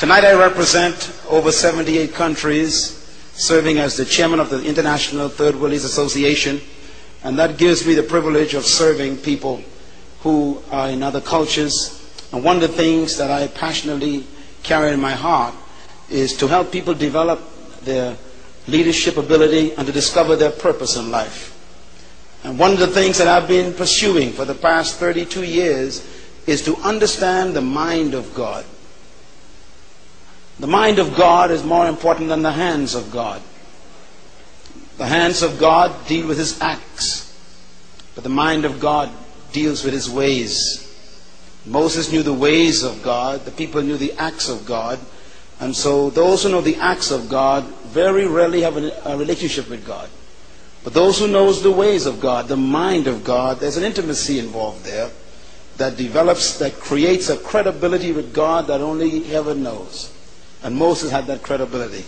Tonight I represent over 78 countries, serving as the chairman of the International Third World Leaders Association, and that gives me the privilege of serving people who are in other cultures. And one of the things that I passionately carry in my heart is to help people develop their leadership ability and to discover their purpose in life. And one of the things that I've been pursuing for the past 32 years is to understand the mind of God. The mind of God is more important than the hands of God. The hands of God deal with his acts, but the mind of God deals with his ways. Moses knew the ways of God, the people knew the acts of God, and so those who know the acts of God very rarely have a relationship with God. But those who knows the ways of God, the mind of God, there's an intimacy involved there that develops, that creates a credibility with God that only heaven knows. And Moses had that credibility.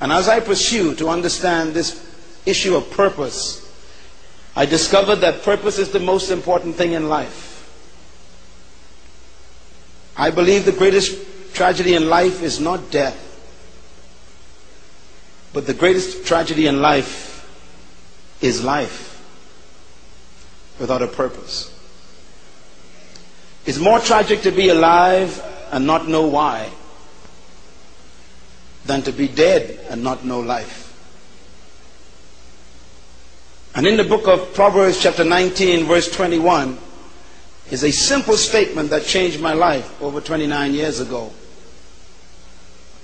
And as I pursue to understand this issue of purpose, I discovered that purpose is the most important thing in life. I believe the greatest tragedy in life is not death, but the greatest tragedy in life is life without a purpose. It's more tragic to be alive and not know why than to be dead and not know life. And in the book of Proverbs, chapter 19, verse 21, is a simple statement that changed my life over 29 years ago.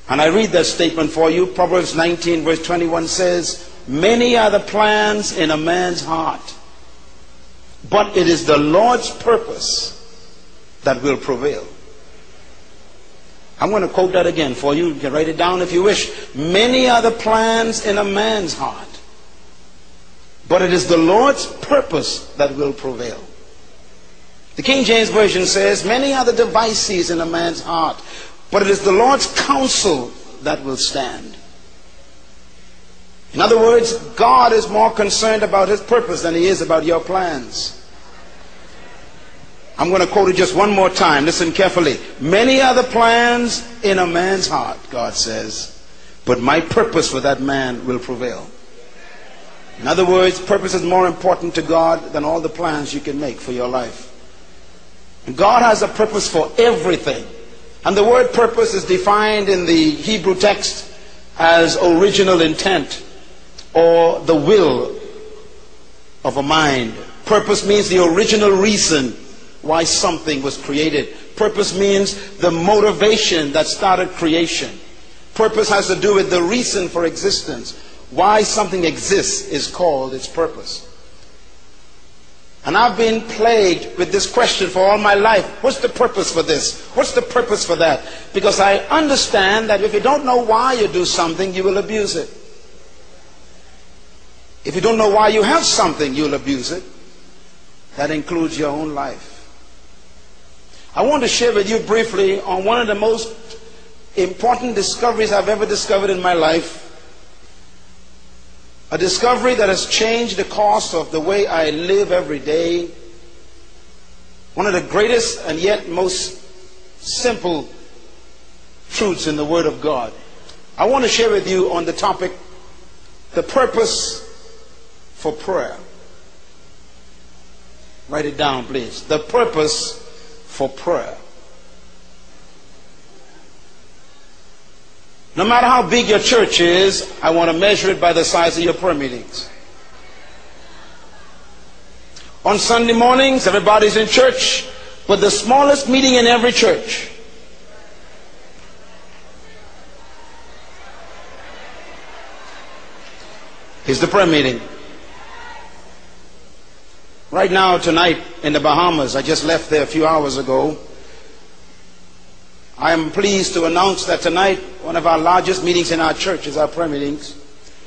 And I read that statement for you. Proverbs 19, verse 21 says, Many are the plans in a man's heart, but it is the Lord's purpose that will prevail. I'm going to quote that again for you. You can write it down if you wish. Many are the plans in a man's heart, but it is the Lord's purpose that will prevail. The King James Version says, Many are the devices in a man's heart, but it is the Lord's counsel that will stand. In other words, God is more concerned about his purpose than he is about your plans. I'm going to quote it just one more time. Listen carefully. Many are the plans in a man's heart, God says, but my purpose for that man will prevail. In other words, purpose is more important to God than all the plans you can make for your life. God has a purpose for everything. And the word purpose is defined in the Hebrew text as original intent or the will of a mind. Purpose means the original reason why something was created. Purpose means the motivation that started creation. Purpose has to do with the reason for existence. Why something exists is called its purpose. And I've been plagued with this question for all my life. What's the purpose for this? What's the purpose for that? Because I understand that if you don't know why you do something, you will abuse it. If you don't know why you have something, you'll abuse it. That includes your own life. I want to share with you briefly on one of the most important discoveries I've ever discovered in my life. A discovery that has changed the course of the way I live every day. One of the greatest and yet most simple truths in the Word of God. I want to share with you on the topic the purpose for prayer. Write it down, please. The purpose for prayer. No matter how big your church is, I want to measure it by the size of your prayer meetings. On Sunday mornings, everybody's in church, but the smallest meeting in every church is the prayer meeting. Right now, tonight in the Bahamas, I just left there a few hours ago. I am pleased to announce that tonight, one of our largest meetings in our church is our prayer meetings.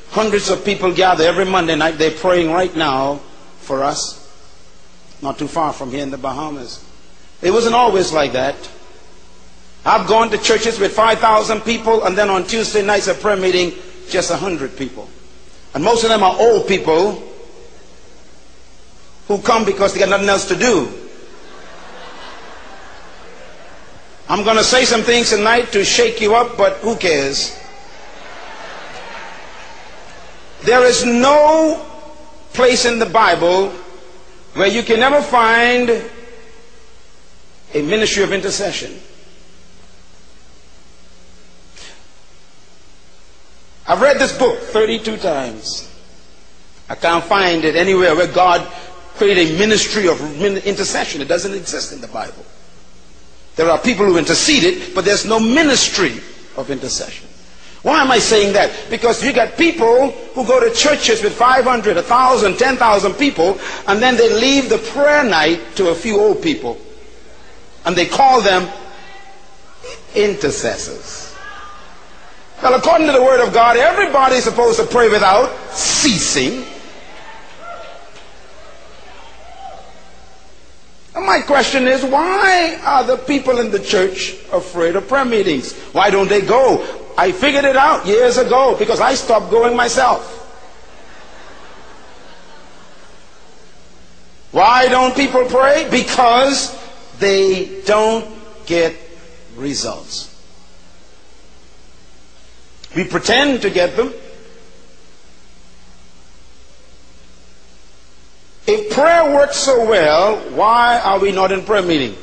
Hundreds of people gather every Monday night. They're praying right now for us, not too far from here in the Bahamas. It wasn't always like that. I've gone to churches with 5,000 people, and then on Tuesday nights, a prayer meeting, just 100 people. And most of them are old people who come because they got nothing else to do. I'm going to say some things tonight to shake you up, but who cares? There is no place in the Bible where you can never find a ministry of intercession. I've read this book 32 times. I can't find it anywhere where God created a ministry of intercession. It doesn't exist in the Bible. There are people who interceded, but there's no ministry of intercession. Why am I saying that? Because you got people who go to churches with 500, 1,000, 10,000 people, and then they leave the prayer night to a few old people. And they call them intercessors. Well, according to the Word of God, everybody is supposed to pray without ceasing. And my question is, why are the people in the church afraid of prayer meetings? Why don't they go? I figured it out years ago because I stopped going myself. Why don't people pray? Because they don't get results. We pretend to get them. If prayer works so well, why are we not in prayer meeting?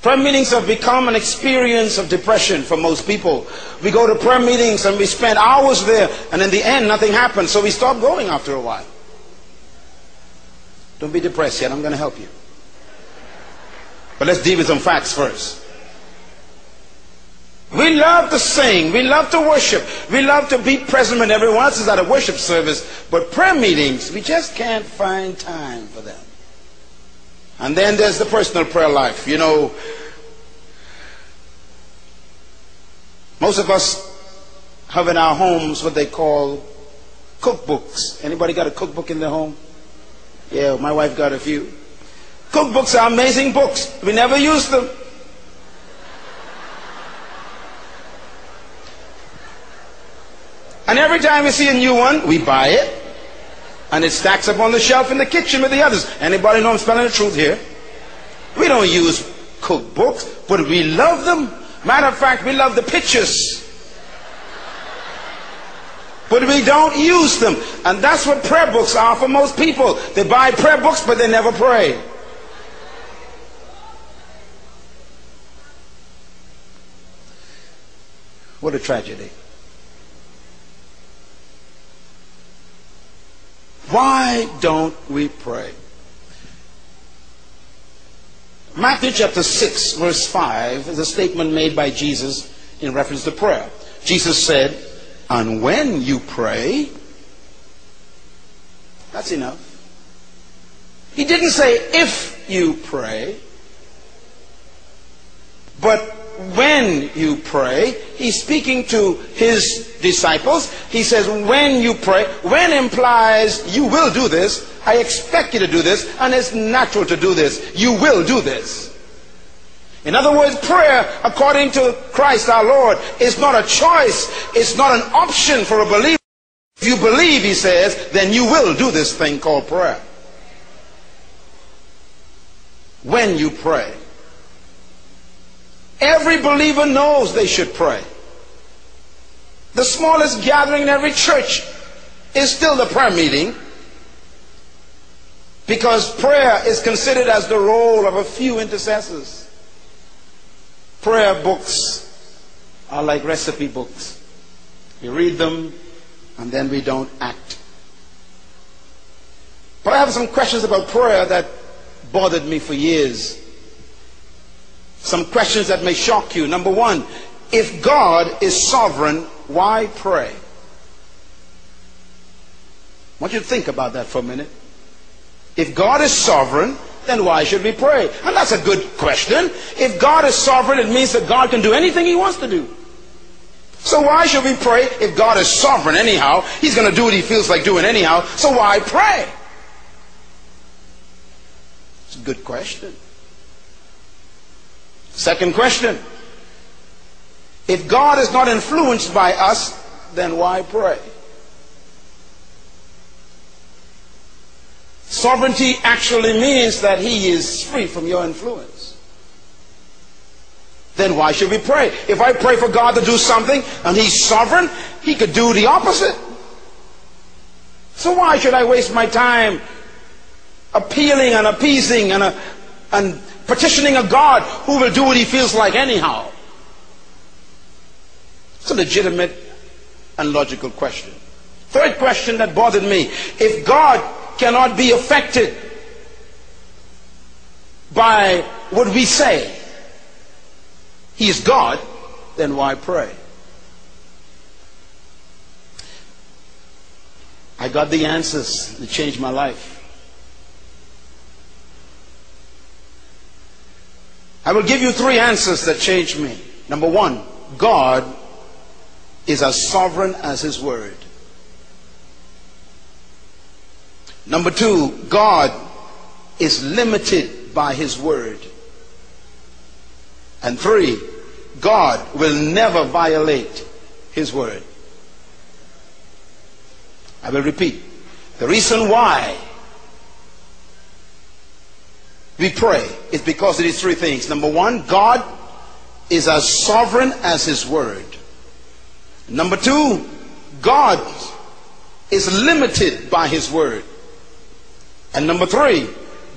Prayer meetings have become an experience of depression for most people. We go to prayer meetings and we spend hours there, and in the end, nothing happens, so we stop going after a while. Don't be depressed yet, I'm going to help you. But let's deal with some facts first. We love to sing. We love to worship. We love to be present when everyone else is at a worship service. But prayer meetings, we just can't find time for them. And then there's the personal prayer life. You know, most of us have in our homes what they call cookbooks. Anybody got a cookbook in their home? Yeah, my wife got a few. Cookbooks are amazing books. We never use them. And every time we see a new one, we buy it. And it stacks up on the shelf in the kitchen with the others. Anybody know I'm spelling the truth here? We don't use cookbooks, but we love them. Matter of fact, we love the pictures. But we don't use them. And that's what prayer books are for most people. They buy prayer books, but they never pray. What a tragedy. Why don't we pray? Matthew chapter 6, verse 5 is a statement made by Jesus in reference to prayer. Jesus said, And when you pray, that's enough. He didn't say if you pray, but when you pray. He's speaking to his disciples. He says, when you pray. When implies you will do this. I expect you to do this, and it's natural to do this. You will do this. In other words, prayer, according to Christ our Lord, is not a choice. It's not an option for a believer. If you believe, he says, then you will do this thing called prayer. When you pray. Every believer knows they should pray. The smallest gathering in every church is still the prayer meeting because prayer is considered as the role of a few intercessors. Prayer books are like recipe books. We read them and then we don't act. But I have some questions about prayer that bothered me for years. Some questions that may shock you. Number one, if God is sovereign, why pray? I want you to think about that for a minute. If God is sovereign, then why should we pray? And that's a good question. If God is sovereign, it means that God can do anything He wants to do. So why should we pray if God is sovereign anyhow? He's going to do what He feels like doing anyhow. So why pray? It's a good question. Second question. If God is not influenced by us, then why pray? Sovereignty actually means that he is free from your influence. Then why should we pray? If I pray for God to do something and he's sovereign, he could do the opposite. So why should I waste my time appealing and appeasing and, uh, and petitioning a God who will do what he feels like anyhow? It's a legitimate and logical question. Third question that bothered me. If God cannot be affected by what we say, He is God, then why pray? I got the answers that changed my life. I will give you three answers that changed me. Number one, God is as sovereign as His Word. Number two, God is limited by His Word. And three, God will never violate His Word. I will repeat. The reason why we pray is because of these three things. Number one, God is as sovereign as His Word. Number two, God is limited by His Word. And number three,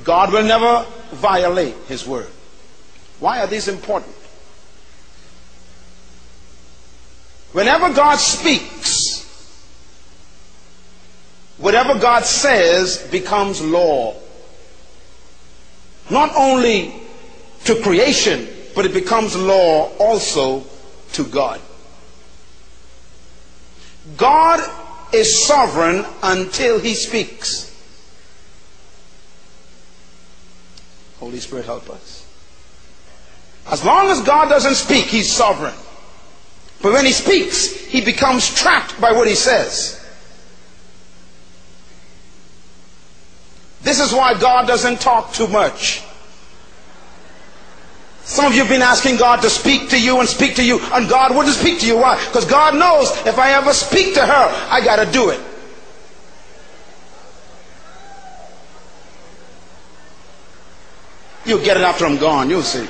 God will never violate His Word. Why are these important? Whenever God speaks, whatever God says becomes law. Not only to creation, but it becomes law also to God. God is sovereign until he speaks. Holy Spirit, help us. As long as God doesn't speak, he's sovereign. But when he speaks, he becomes trapped by what he says. This is why God doesn't talk too much. Some of you have been asking God to speak to you and speak to you, and God wouldn't speak to you. Why? Because God knows if I ever speak to her, I got to do it. You'll get it after I'm gone. You'll see.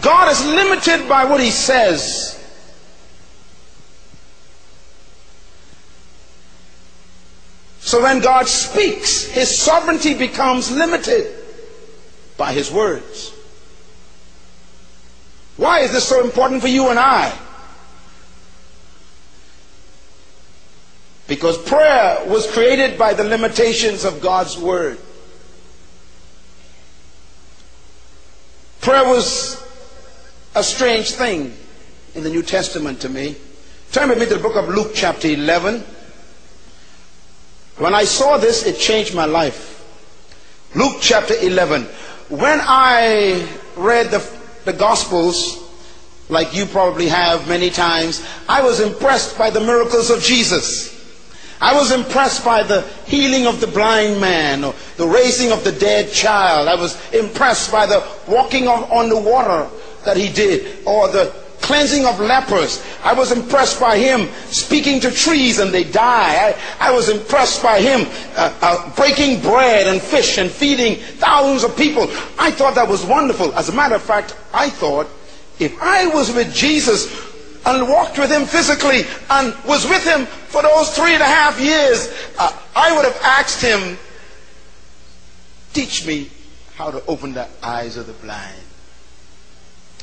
God is limited by what He says. So when God speaks, His sovereignty becomes limited by His words. Why is this so important for you and I? Because prayer was created by the limitations of God's Word. Prayer was a strange thing in the New Testament to me. Turn with me to the book of Luke, chapter 11. When I saw this, it changed my life. Luke chapter 11. When I read the the Gospels, like you probably have many times, I was impressed by the miracles of Jesus. I was impressed by the healing of the blind man or the raising of the dead child. I was impressed by the walking on, on the water that he did or the cleansing of lepers. I was impressed by him speaking to trees and they die. I, I was impressed by him uh, uh, breaking bread and fish and feeding thousands of people. I thought that was wonderful. As a matter of fact, I thought if I was with Jesus and walked with him physically and was with him for those three and a half years, uh, I would have asked him, teach me how to open the eyes of the blind.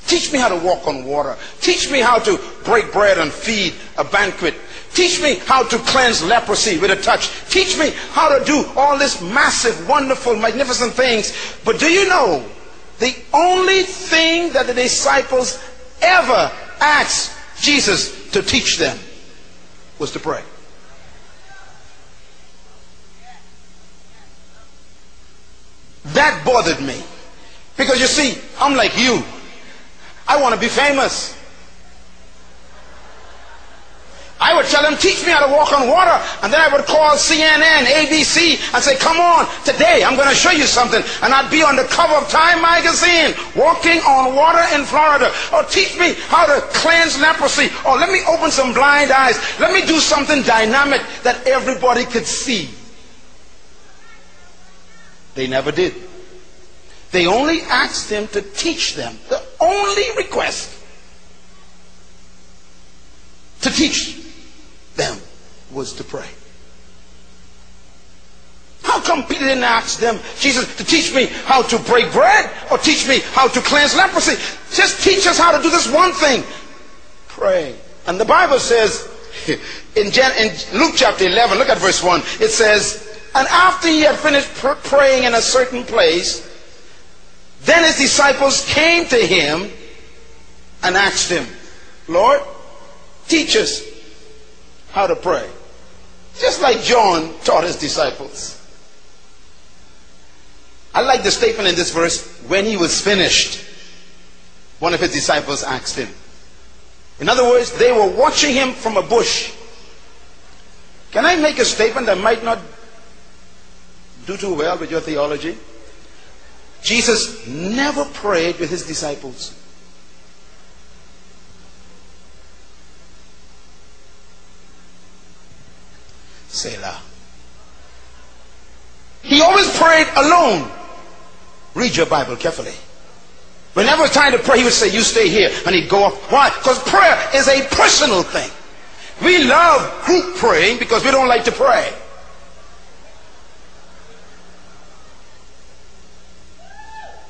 Teach me how to walk on water. Teach me how to break bread and feed a banquet. Teach me how to cleanse leprosy with a touch. Teach me how to do all these massive, wonderful, magnificent things. But do you know the only thing that the disciples ever asked Jesus to teach them was to pray? That bothered me. Because you see, I'm like you. I want to be famous. I would tell them, teach me how to walk on water. And then I would call CNN, ABC, and say, come on, today I'm going to show you something. And I'd be on the cover of Time magazine, walking on water in Florida. Or teach me how to cleanse leprosy. Or let me open some blind eyes. Let me do something dynamic that everybody could see. They never did. They only asked him to teach them. The only request to teach them was to pray. How come Peter didn't ask them, Jesus, to teach me how to break bread or teach me how to cleanse leprosy? Just teach us how to do this one thing pray. And the Bible says in, Gen- in Luke chapter 11, look at verse 1, it says, And after he had finished pr- praying in a certain place, then his disciples came to him and asked him, Lord, teach us how to pray. Just like John taught his disciples. I like the statement in this verse when he was finished. One of his disciples asked him. In other words, they were watching him from a bush. Can I make a statement that might not do too well with your theology? Jesus never prayed with his disciples. Selah. He always prayed alone. Read your Bible carefully. Whenever it was time to pray, he would say, You stay here. And he'd go off. Why? Because prayer is a personal thing. We love group praying because we don't like to pray.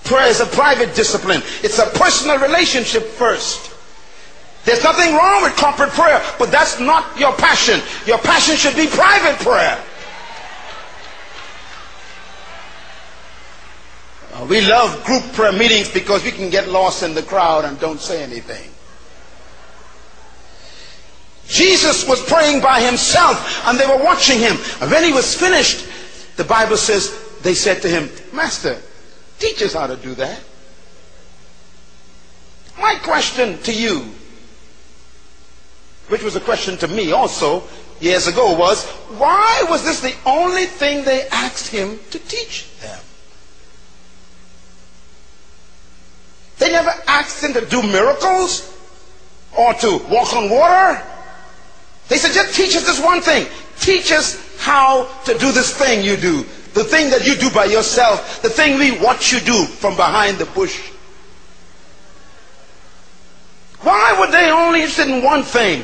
Prayer is a private discipline, it's a personal relationship first. There's nothing wrong with corporate prayer, but that's not your passion. Your passion should be private prayer. Uh, we love group prayer meetings because we can get lost in the crowd and don't say anything. Jesus was praying by himself and they were watching him. And when he was finished, the Bible says they said to him, Master, teach us how to do that. My question to you, which was a question to me also years ago, was why was this the only thing they asked him to teach them? They never asked him to do miracles or to walk on water. They said, just teach us this one thing. Teach us how to do this thing you do. The thing that you do by yourself. The thing we watch you do from behind the bush. Why were they only interested in one thing?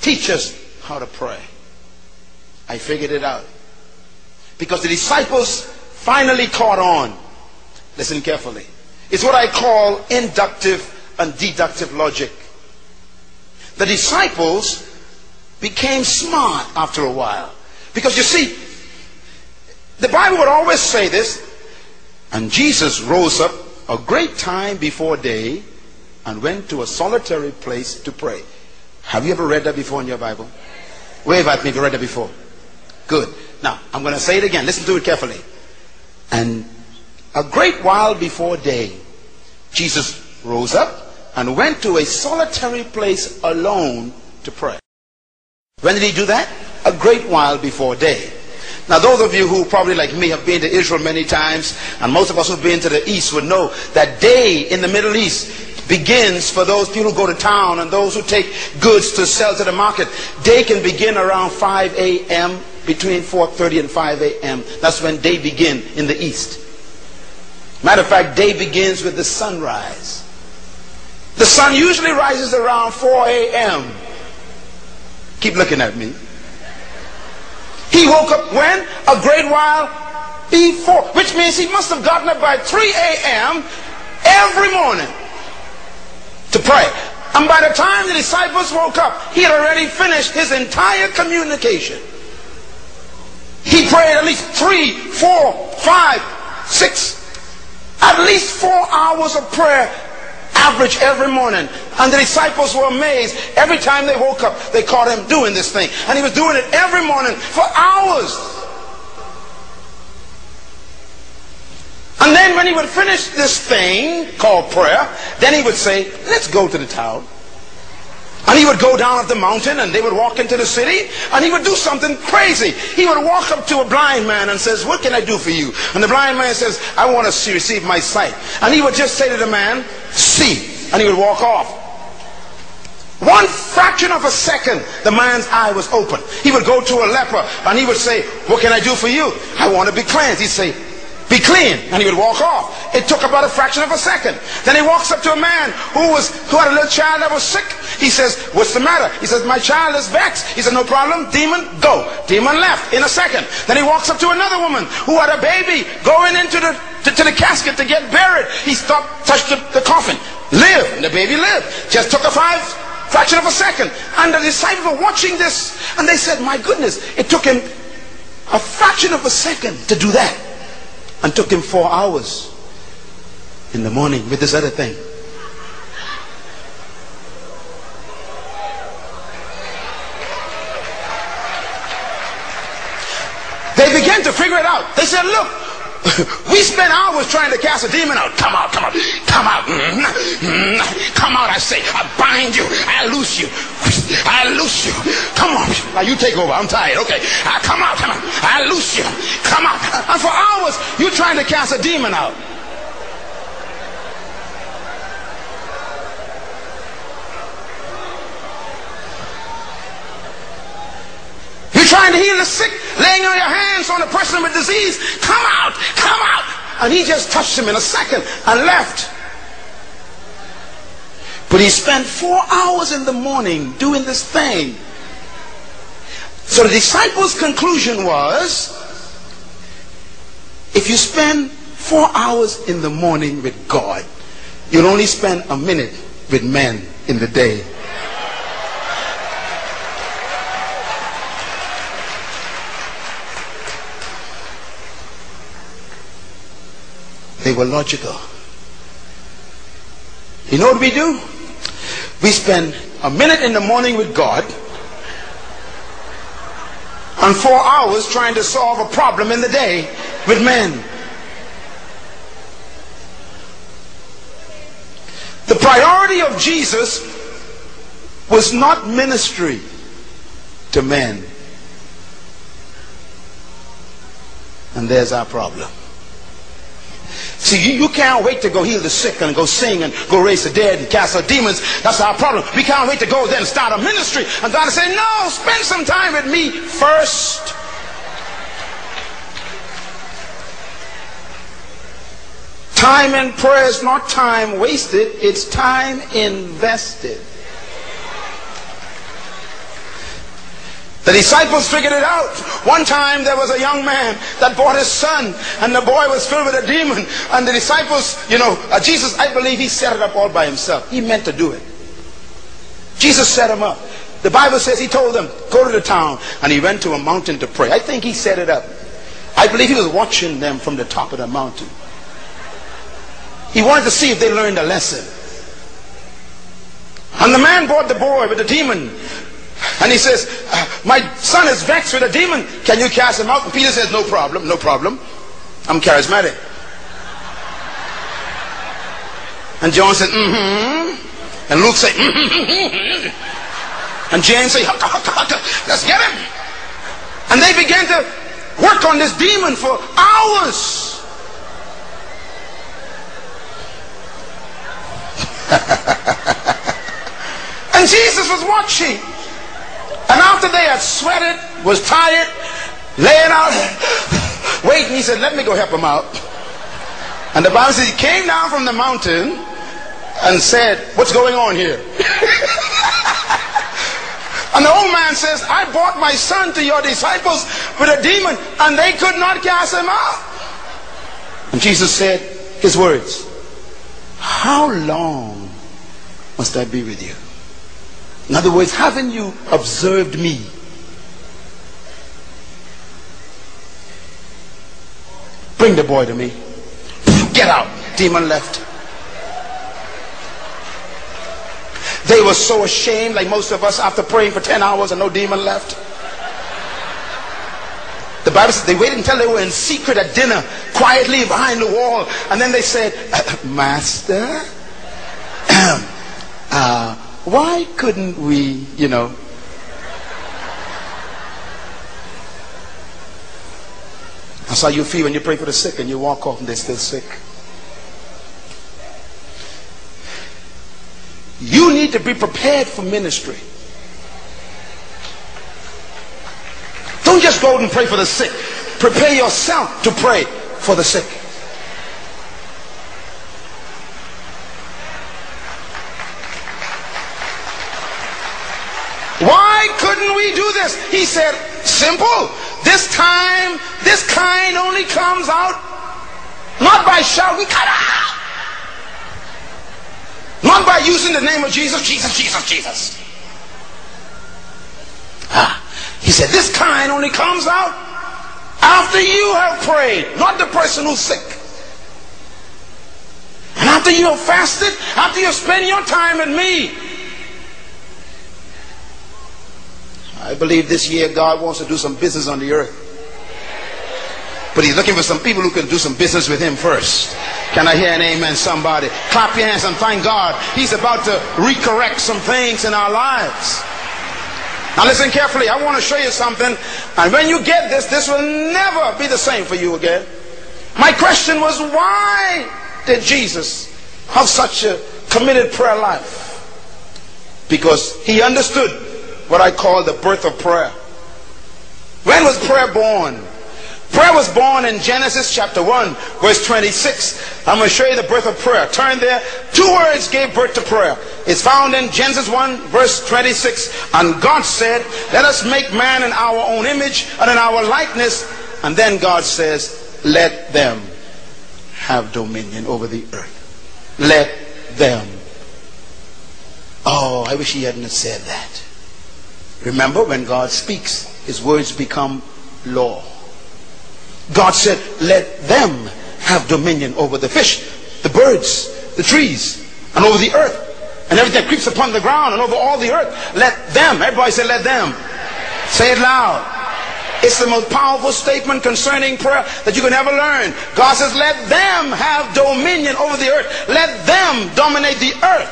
Teach us how to pray. I figured it out. Because the disciples finally caught on. Listen carefully. It's what I call inductive and deductive logic. The disciples became smart after a while. Because you see, the Bible would always say this, and Jesus rose up a great time before day and went to a solitary place to pray. Have you ever read that before in your Bible? Wave at me if you read that before. Good. Now, I'm going to say it again. Listen to it carefully. And a great while before day, Jesus rose up and went to a solitary place alone to pray. When did he do that? A great while before day. Now, those of you who probably like me have been to Israel many times, and most of us who've been to the East would know that day in the Middle East begins for those people who go to town and those who take goods to sell to the market. Day can begin around 5 a.m., between 4.30 and 5 a.m. That's when day begin in the East. Matter of fact, day begins with the sunrise. The sun usually rises around 4 a.m. Keep looking at me. He woke up when? A great while before. Which means he must have gotten up by 3 a.m. every morning to pray. And by the time the disciples woke up, he had already finished his entire communication. He prayed at least three, four, five, six, at least four hours of prayer average every morning. And the disciples were amazed. Every time they woke up, they caught him doing this thing. And he was doing it every morning for hours. And then when he would finish this thing called prayer, then he would say, let's go to the town. And he would go down up the mountain and they would walk into the city and he would do something crazy. He would walk up to a blind man and says, what can I do for you? And the blind man says, I want to receive my sight. And he would just say to the man, see. And he would walk off. One fraction of a second, the man's eye was open. He would go to a leper and he would say, what can I do for you? I want to be cleansed. He'd say, be clean. And he would walk off. It took about a fraction of a second. Then he walks up to a man who was who had a little child that was sick. He says, What's the matter? He says, My child is vexed. He said, No problem. Demon, go. Demon left in a second. Then he walks up to another woman who had a baby going into the to, to the casket to get buried. He stopped, touched the, the coffin. Live. And the baby lived. Just took a five fraction of a second. And the disciples were watching this and they said, My goodness, it took him a fraction of a second to do that. And took him four hours in the morning with this other thing. They began to figure it out. They said, Look, we spent hours trying to cast a demon out. Come out, come out, come out. Mm-hmm. Mm-hmm. Come out, I say. I bind you. I loose you. I loose you. Come on. Now you take over. I'm tired. Okay. I come out, come out. I loose you. Come out. And for hours, you're trying to cast a demon out. You're trying to heal the sick, laying on your hands on a person with disease. Come out, come out. And he just touched him in a second and left. But he spent four hours in the morning doing this thing. So the disciples' conclusion was if you spend four hours in the morning with God, you'll only spend a minute with men in the day. They were logical. You know what we do? We spend a minute in the morning with God and four hours trying to solve a problem in the day with men. The priority of Jesus was not ministry to men. And there's our problem. See, you, you can't wait to go heal the sick and go sing and go raise the dead and cast out demons. That's our problem. We can't wait to go there and start a ministry. And God saying, no, spend some time with me first. Time in prayer is not time wasted, it's time invested. The disciples figured it out. One time there was a young man that brought his son, and the boy was filled with a demon. And the disciples, you know, uh, Jesus, I believe he set it up all by himself. He meant to do it. Jesus set him up. The Bible says he told them, go to the town, and he went to a mountain to pray. I think he set it up. I believe he was watching them from the top of the mountain. He wanted to see if they learned a lesson. And the man brought the boy with the demon. And he says, uh, My son is vexed with a demon. Can you cast him out? And Peter says, No problem, no problem. I'm charismatic. And John said, Mm hmm. And Luke said, mm hmm. And James said, Let's get him. And they began to work on this demon for hours. and Jesus was watching. And after they had sweated, was tired, laying out, waiting, he said, Let me go help him out. And the Bible says he came down from the mountain and said, What's going on here? and the old man says, I brought my son to your disciples with a demon, and they could not cast him out. And Jesus said his words, How long must I be with you? In other words, haven't you observed me? Bring the boy to me. Get out. Demon left. They were so ashamed, like most of us, after praying for 10 hours and no demon left. The Bible says they waited until they were in secret at dinner, quietly behind the wall, and then they said, Master, uh, why couldn't we, you know, That's how you feel when you pray for the sick and you walk off and they're still sick. You need to be prepared for ministry. Don't just go out and pray for the sick. Prepare yourself to pray for the sick. Why couldn't we do this? He said, simple. This time, this kind only comes out not by shouting, cut out. Not by using the name of Jesus, Jesus, Jesus, Jesus. Ah, he said, this kind only comes out after you have prayed, not the person who's sick. And after you have fasted, after you spent your time with me. I believe this year God wants to do some business on the earth. But he's looking for some people who can do some business with him first. Can I hear an amen, somebody? Clap your hands and thank God. He's about to recorrect some things in our lives. Now listen carefully. I want to show you something. And when you get this, this will never be the same for you again. My question was, why did Jesus have such a committed prayer life? Because he understood what I call the birth of prayer. When was prayer born? Prayer was born in Genesis chapter 1, verse 26. I'm going to show you the birth of prayer. Turn there. Two words gave birth to prayer. It's found in Genesis 1, verse 26. And God said, Let us make man in our own image and in our likeness. And then God says, Let them have dominion over the earth. Let them. Oh, I wish he hadn't said that. Remember, when God speaks, his words become law. God said, let them have dominion over the fish, the birds, the trees, and over the earth, and everything that creeps upon the ground, and over all the earth. Let them, everybody say, let them. Say it loud. It's the most powerful statement concerning prayer that you can ever learn. God says, let them have dominion over the earth. Let them dominate the earth.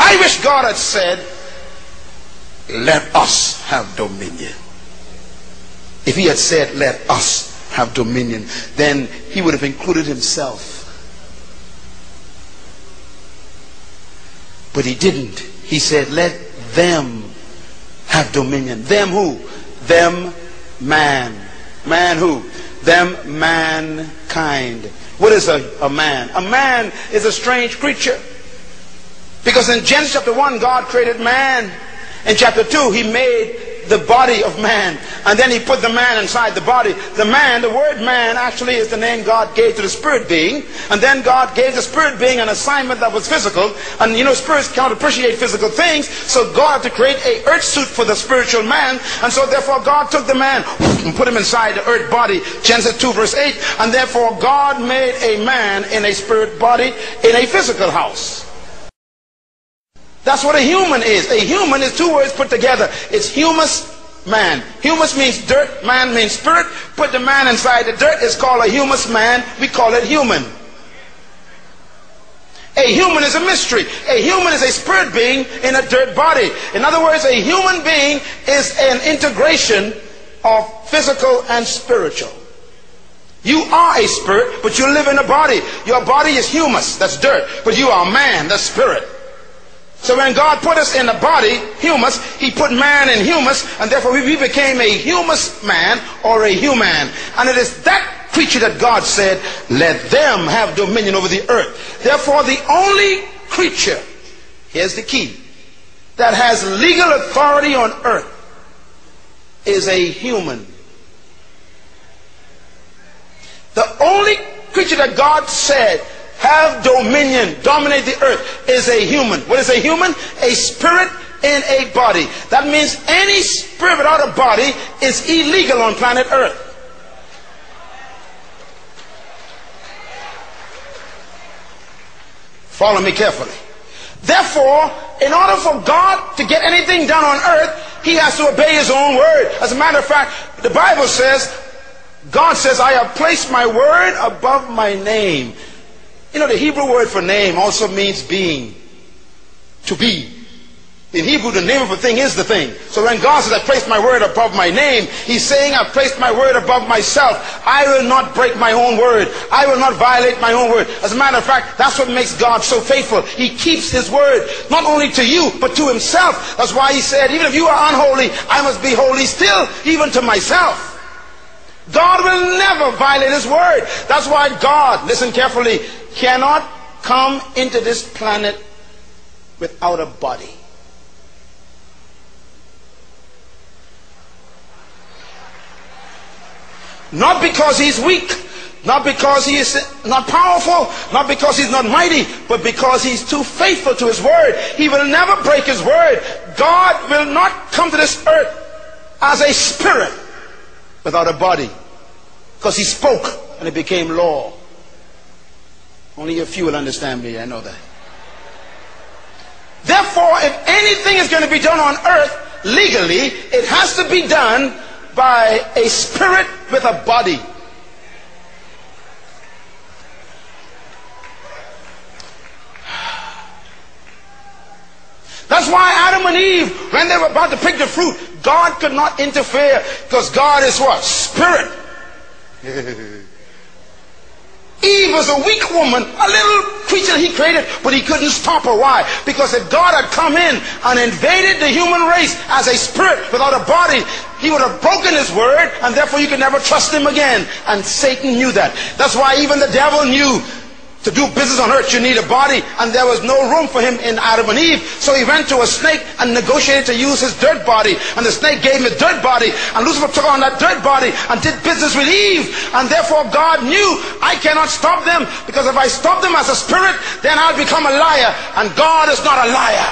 I wish God had said, let us have dominion. If he had said, let us have dominion, then he would have included himself. But he didn't. He said, let them have dominion. Them who? Them man. Man who? Them mankind. What is a, a man? A man is a strange creature. Because in Genesis chapter 1, God created man. In chapter 2, he made the body of man. And then he put the man inside the body. The man, the word man actually is the name God gave to the spirit being. And then God gave the spirit being an assignment that was physical. And you know, spirits cannot appreciate physical things. So God had to create a earth suit for the spiritual man. And so therefore God took the man and put him inside the earth body. Genesis 2 verse 8. And therefore God made a man in a spirit body in a physical house. That's what a human is. A human is two words put together. It's humus, man. Humus means dirt, man means spirit. Put the man inside the dirt is called a humus man. We call it human. A human is a mystery. A human is a spirit being in a dirt body. In other words, a human being is an integration of physical and spiritual. You are a spirit, but you live in a body. Your body is humus, that's dirt, but you are man, that's spirit. So when God put us in the body, humus, he put man in humus, and therefore we became a humus man or a human. And it is that creature that God said, let them have dominion over the earth. Therefore the only creature, here's the key, that has legal authority on earth is a human. The only creature that God said have dominion, dominate the earth, is a human. What is a human? A spirit in a body. That means any spirit without a body is illegal on planet earth. Follow me carefully. Therefore, in order for God to get anything done on earth, he has to obey his own word. As a matter of fact, the Bible says, God says, I have placed my word above my name. You know, the Hebrew word for name also means being. To be. In Hebrew, the name of a thing is the thing. So when God says, I placed my word above my name, He's saying, I've placed my word above myself. I will not break my own word. I will not violate my own word. As a matter of fact, that's what makes God so faithful. He keeps His word, not only to you, but to Himself. That's why He said, even if you are unholy, I must be holy still, even to myself. God will never violate His word. That's why God, listen carefully, cannot come into this planet without a body. Not because he's weak, not because he is not powerful, not because he's not mighty, but because he's too faithful to his word. He will never break his word. God will not come to this earth as a spirit without a body. Because he spoke and it became law. Only a few will understand me, I know that. Therefore, if anything is going to be done on earth legally, it has to be done by a spirit with a body. That's why Adam and Eve, when they were about to pick the fruit, God could not interfere because God is what? Spirit. Eve was a weak woman, a little creature he created, but he couldn't stop her. Why? Because if God had come in and invaded the human race as a spirit without a body, he would have broken his word, and therefore you could never trust him again. And Satan knew that. That's why even the devil knew to do business on earth, you need a body, and there was no room for him in Adam and Eve. So he went to a snake and negotiated to use his dirt body. And the snake gave him a dirt body, and Lucifer took on that dirt body and did business with Eve. And therefore God knew I cannot stop them, because if I stop them as a spirit, then I'll become a liar. And God is not a liar.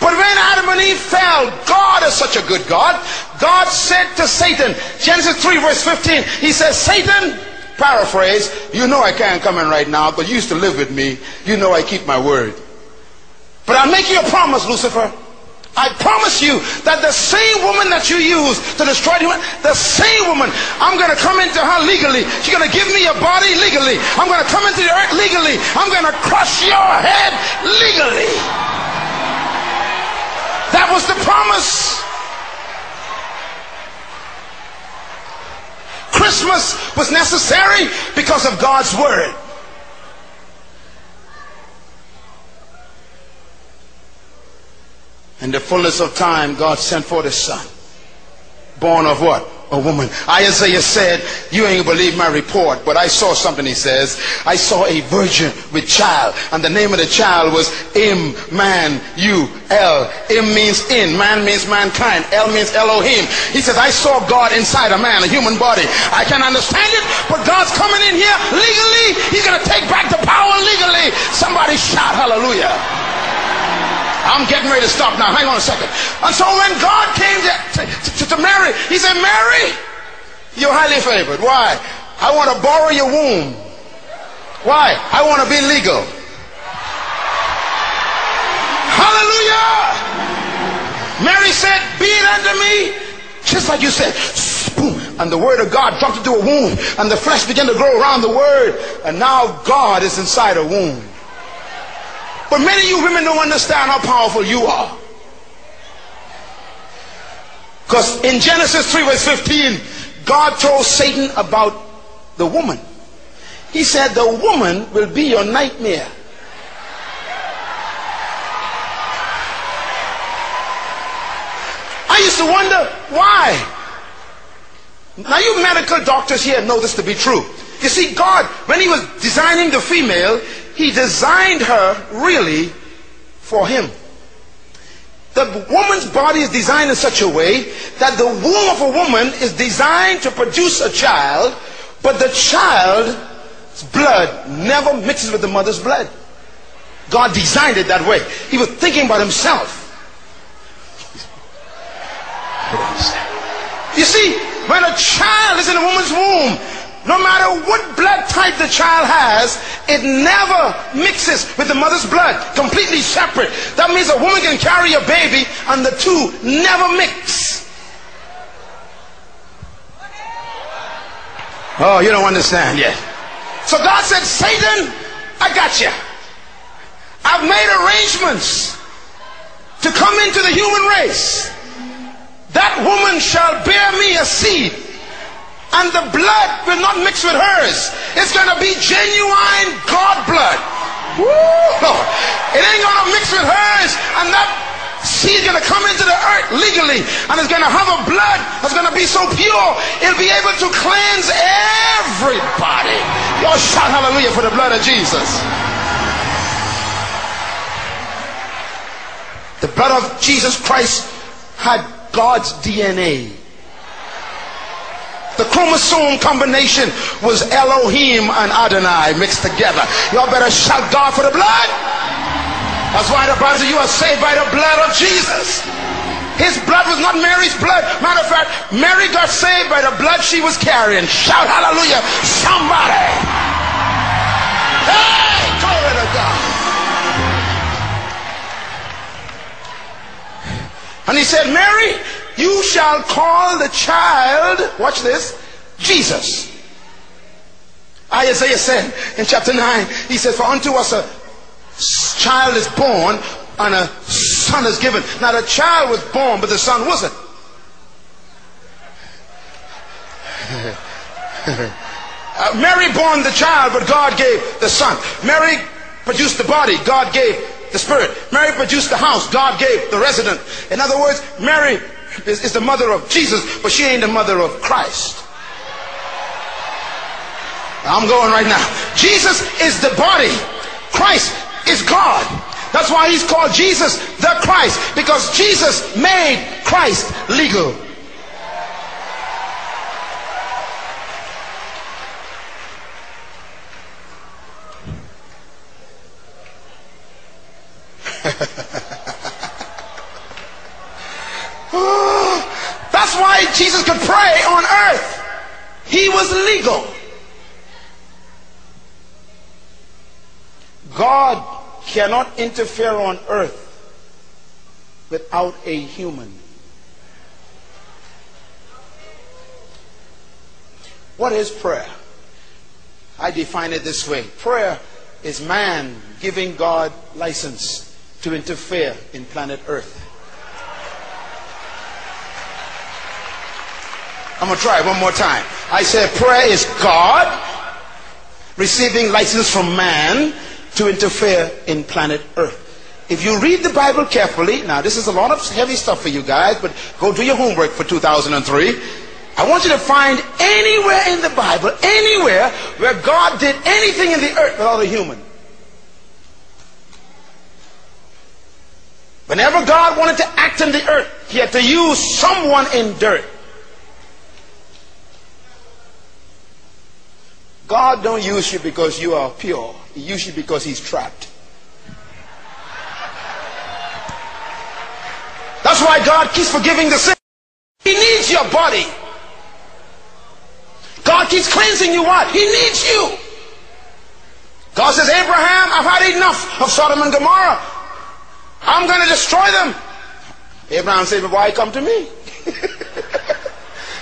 But when Adam and Eve fell, God is such a good God. God said to Satan, Genesis 3 verse 15, he says, Satan, Paraphrase, you know I can't come in right now, but you used to live with me. You know I keep my word. But I make you a promise, Lucifer. I promise you that the same woman that you use to destroy the human, the same woman, I'm going to come into her legally. She's going to give me a body legally. I'm going to come into the earth legally. I'm going to crush your head legally. That was the promise. Christmas was necessary because of God's word. In the fullness of time, God sent forth his son. Born of what? A woman. Isaiah said, You ain't believe my report, but I saw something, he says. I saw a virgin with child, and the name of the child was Im Man U L. Im means in, man means mankind, L means Elohim. He says, I saw God inside a man, a human body. I can understand it, but God's coming in here legally. He's gonna take back the power legally. Somebody shout hallelujah. I'm getting ready to stop now. Hang on a second. And so when God came to, to, to Mary, he said, Mary, you're highly favored. Why? I want to borrow your womb. Why? I want to be legal. Hallelujah. Mary said, Be it unto me, just like you said. Boom. And the word of God dropped into a womb, and the flesh began to grow around the word, and now God is inside a womb. But many of you women don't understand how powerful you are. Because in Genesis 3 verse 15, God told Satan about the woman. He said, the woman will be your nightmare. I used to wonder why. Now you medical doctors here know this to be true. You see, God, when he was designing the female, he designed her really for him. The woman's body is designed in such a way that the womb of a woman is designed to produce a child, but the child's blood never mixes with the mother's blood. God designed it that way. He was thinking about himself. You see, when a child is in a woman's womb, no matter what blood type the child has, it never mixes with the mother's blood. Completely separate. That means a woman can carry a baby and the two never mix. Oh, you don't understand yet. So God said, Satan, I got you. I've made arrangements to come into the human race. That woman shall bear me a seed and the blood will not mix with hers. It's going to be genuine God blood. Woo! It ain't going to mix with hers, and that seed is going to come into the earth legally, and it's going to have a blood that's going to be so pure, it'll be able to cleanse everybody. Y'all shout hallelujah for the blood of Jesus. The blood of Jesus Christ had God's DNA. The chromosome combination was Elohim and Adonai mixed together. Y'all better shout God for the blood. That's why the Bible says you are saved by the blood of Jesus. His blood was not Mary's blood. Matter of fact, Mary got saved by the blood she was carrying. Shout hallelujah, somebody. Hey, glory to God. And he said, Mary, you shall call the child, watch this, Jesus. Isaiah said in chapter 9, he said, For unto us a child is born and a son is given. Now the child was born, but the son wasn't. uh, Mary born the child, but God gave the son. Mary produced the body, God gave the spirit. Mary produced the house, God gave the resident. In other words, Mary is, is the mother of Jesus, but she ain't the mother of Christ. I'm going right now. Jesus is the body. Christ is God. That's why he's called Jesus the Christ, because Jesus made Christ legal. That's why Jesus could pray on earth. He was legal. God cannot interfere on earth without a human. What is prayer? I define it this way prayer is man giving God license to interfere in planet Earth. I'm going to try one more time. I said prayer is God receiving license from man to interfere in planet Earth. If you read the Bible carefully, now this is a lot of heavy stuff for you guys, but go do your homework for 2003. I want you to find anywhere in the Bible, anywhere where God did anything in the earth without a human. Whenever God wanted to act in the earth, he had to use someone in dirt. God don't use you because you are pure. He uses you because he's trapped. That's why God keeps forgiving the sin. He needs your body. God keeps cleansing you what? He needs you. God says, Abraham, I've had enough of Sodom and Gomorrah. I'm going to destroy them. Abraham said, why come to me?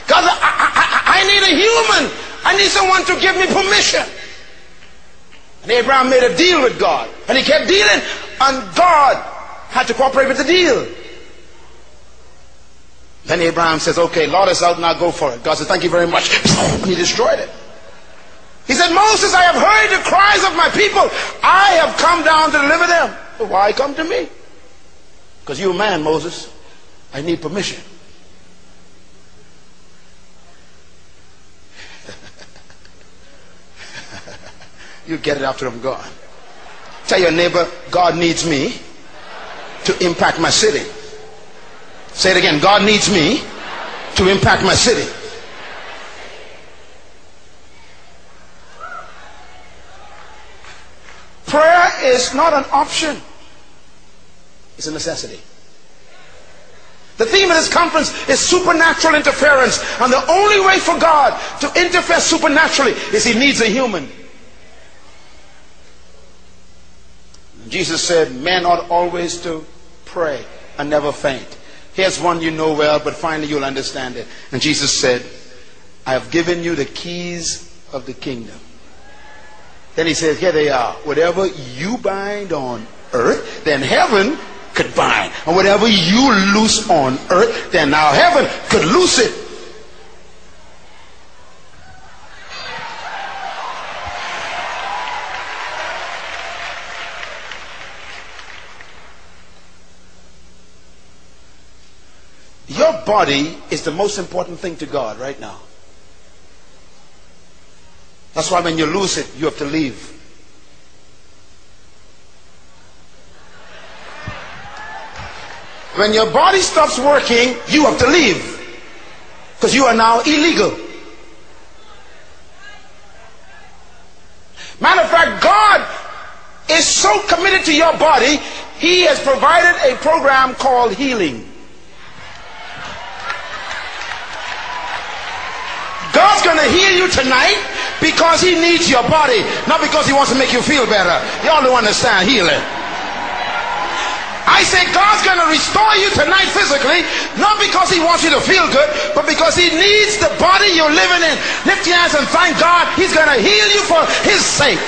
God, I, I, I need a human. I need someone to give me permission. And Abraham made a deal with God. And he kept dealing. And God had to cooperate with the deal. Then Abraham says, okay, Lot is out, now go for it. God says, thank you very much. And he destroyed it. He said, Moses, I have heard the cries of my people. I have come down to deliver them. Why come to me? Because you're a man, Moses. I need permission. You get it after I'm gone. Tell your neighbor, God needs me to impact my city. Say it again. God needs me to impact my city. Prayer is not an option. It's a necessity. The theme of this conference is supernatural interference. And the only way for God to interfere supernaturally is he needs a human. Jesus said, men ought always to pray and never faint. Here's one you know well, but finally you'll understand it. And Jesus said, I have given you the keys of the kingdom. Then he says, Here they are. Whatever you bind on earth, then heaven could bind. And whatever you loose on earth, then now heaven could loose it. body is the most important thing to God right now. That's why when you lose it, you have to leave. When your body stops working, you have to leave. Because you are now illegal. Matter of fact, God is so committed to your body, He has provided a program called healing. God's going to heal you tonight because He needs your body, not because He wants to make you feel better. Y'all don't understand healing. I say God's going to restore you tonight physically, not because He wants you to feel good, but because He needs the body you're living in. Lift your hands and thank God He's going to heal you for His sake.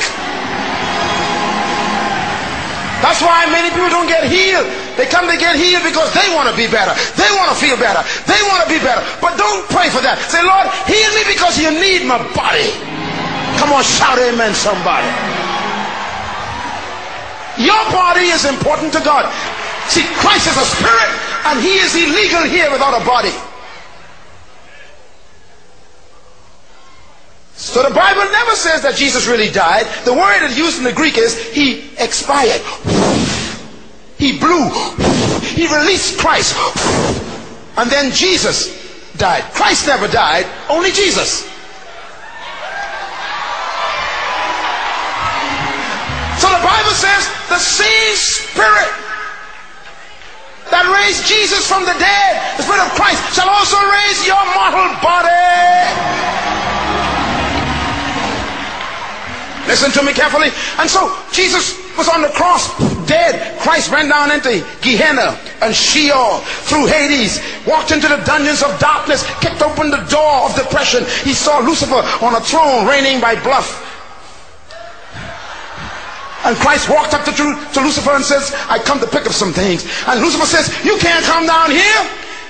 That's why many people don't get healed. They come to get healed because they want to be better. They want to feel better. They want to be better. But don't pray for that. Say, Lord, heal me because you need my body. Come on, shout amen, somebody. Your body is important to God. See, Christ is a spirit and he is illegal here without a body. So the Bible never says that Jesus really died. The word it used in the Greek is he expired. He blew. He released Christ. And then Jesus died. Christ never died, only Jesus. So the Bible says the same spirit that raised Jesus from the dead, the spirit of Christ, shall also raise your mortal body. Listen to me carefully. And so Jesus was on the cross, dead. Christ ran down into Gehenna and Sheol through Hades, walked into the dungeons of darkness, kicked open the door of depression. He saw Lucifer on a throne reigning by bluff. And Christ walked up to, to Lucifer and says, I come to pick up some things. And Lucifer says, You can't come down here.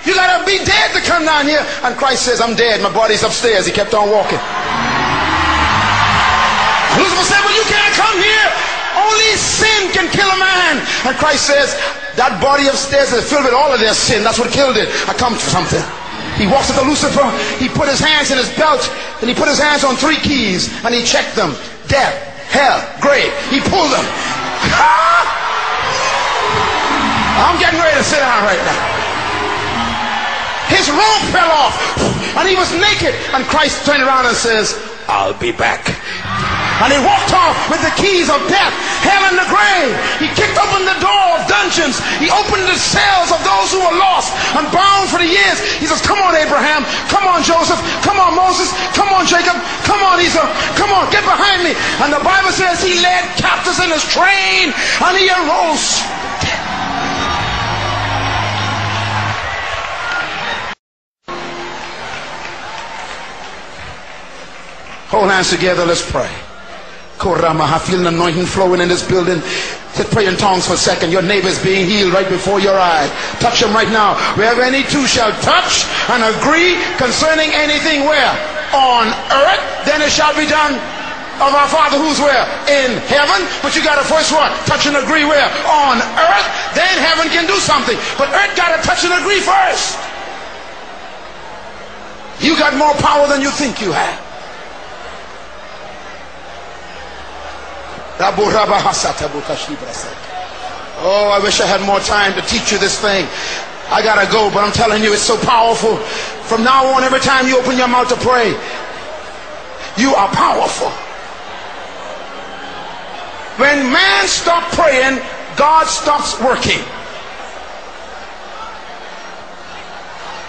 You gotta be dead to come down here. And Christ says, I'm dead. My body's upstairs. He kept on walking. Lucifer said, Well, you can't come here. Only sin can kill a man. And Christ says, That body upstairs is filled with all of their sin. That's what killed it. I come for something. He walks up to Lucifer. He put his hands in his belt and he put his hands on three keys and he checked them death, hell, grave. He pulled them. I'm getting ready to sit down right now. His robe fell off and he was naked. And Christ turned around and says, I'll be back. And he walked off with the keys of death, hell, and the grave. He kicked open the door of dungeons. He opened the cells of those who were lost and bound for the years. He says, Come on, Abraham. Come on, Joseph. Come on, Moses. Come on, Jacob. Come on, Esau. Come on, get behind me. And the Bible says he led captives in his train and he arose. Hold hands together, let's pray. I feel an anointing flowing in this building. Just pray in tongues for a second. Your neighbor is being healed right before your eyes. Touch him right now. Wherever any two shall touch and agree concerning anything where? On earth, then it shall be done of our Father who's where? In heaven. But you got to first what? Touch and agree where? On earth. Then heaven can do something. But earth got to touch and agree first. You got more power than you think you have. Oh, I wish I had more time to teach you this thing. I gotta go, but I'm telling you, it's so powerful. From now on, every time you open your mouth to pray, you are powerful. When man stops praying, God stops working.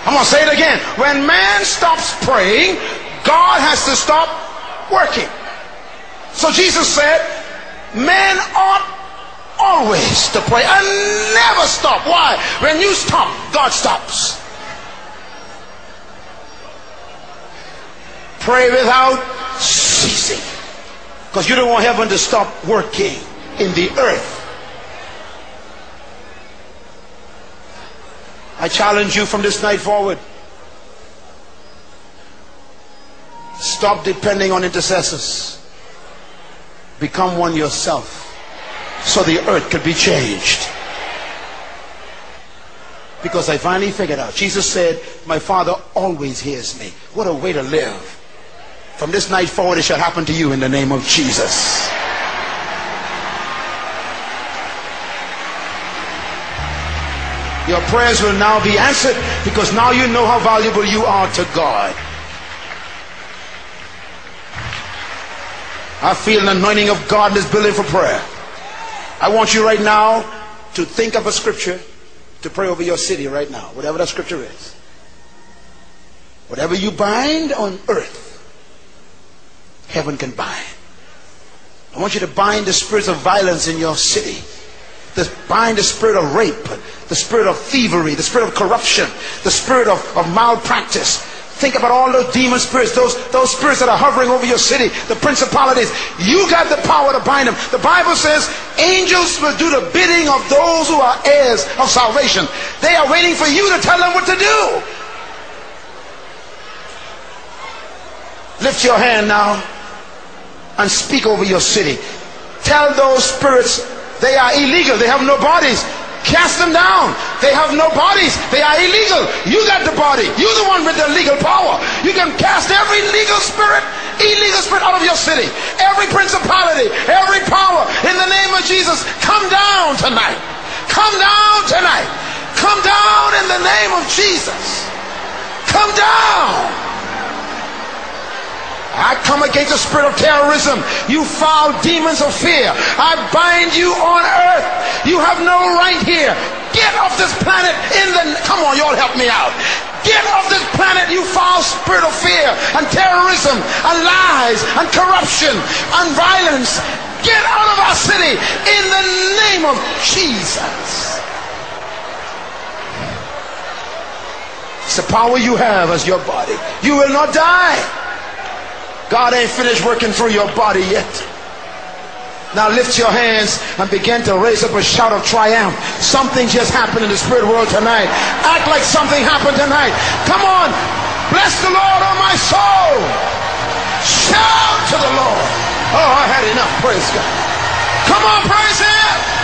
I'm gonna say it again. When man stops praying, God has to stop working. So Jesus said, Men ought always to pray and never stop. Why? When you stop, God stops. Pray without ceasing. Because you don't want heaven to stop working in the earth. I challenge you from this night forward. Stop depending on intercessors become one yourself so the earth could be changed. Because I finally figured out. Jesus said, My Father always hears me. What a way to live. From this night forward, it shall happen to you in the name of Jesus. Your prayers will now be answered because now you know how valuable you are to God. I feel an anointing of God in this building for prayer. I want you right now to think of a scripture to pray over your city right now, whatever that scripture is. Whatever you bind on earth, heaven can bind. I want you to bind the spirits of violence in your city. The, bind the spirit of rape, the spirit of thievery, the spirit of corruption, the spirit of, of malpractice. Think about all those demon spirits, those, those spirits that are hovering over your city, the principalities. You got the power to bind them. The Bible says angels will do the bidding of those who are heirs of salvation. They are waiting for you to tell them what to do. Lift your hand now and speak over your city. Tell those spirits they are illegal. They have no bodies. Cast them down. They have no bodies. They are illegal. You got the body. You're the one with the legal power. You can cast every legal spirit, illegal spirit out of your city. Every principality, every power. In the name of Jesus, come down tonight. Come down tonight. Come down in the name of Jesus. Come down. I come against the spirit of terrorism. You foul demons of fear. I bind you on earth. You have no right here. Get off this planet in the. Come on, y'all help me out. Get off this planet, you foul spirit of fear and terrorism and lies and corruption and violence. Get out of our city in the name of Jesus. It's the power you have as your body. You will not die. God ain't finished working through your body yet. Now lift your hands and begin to raise up a shout of triumph. Something just happened in the spirit world tonight. Act like something happened tonight. Come on. Bless the Lord on my soul. Shout to the Lord. Oh, I had enough. Praise God. Come on, praise Him.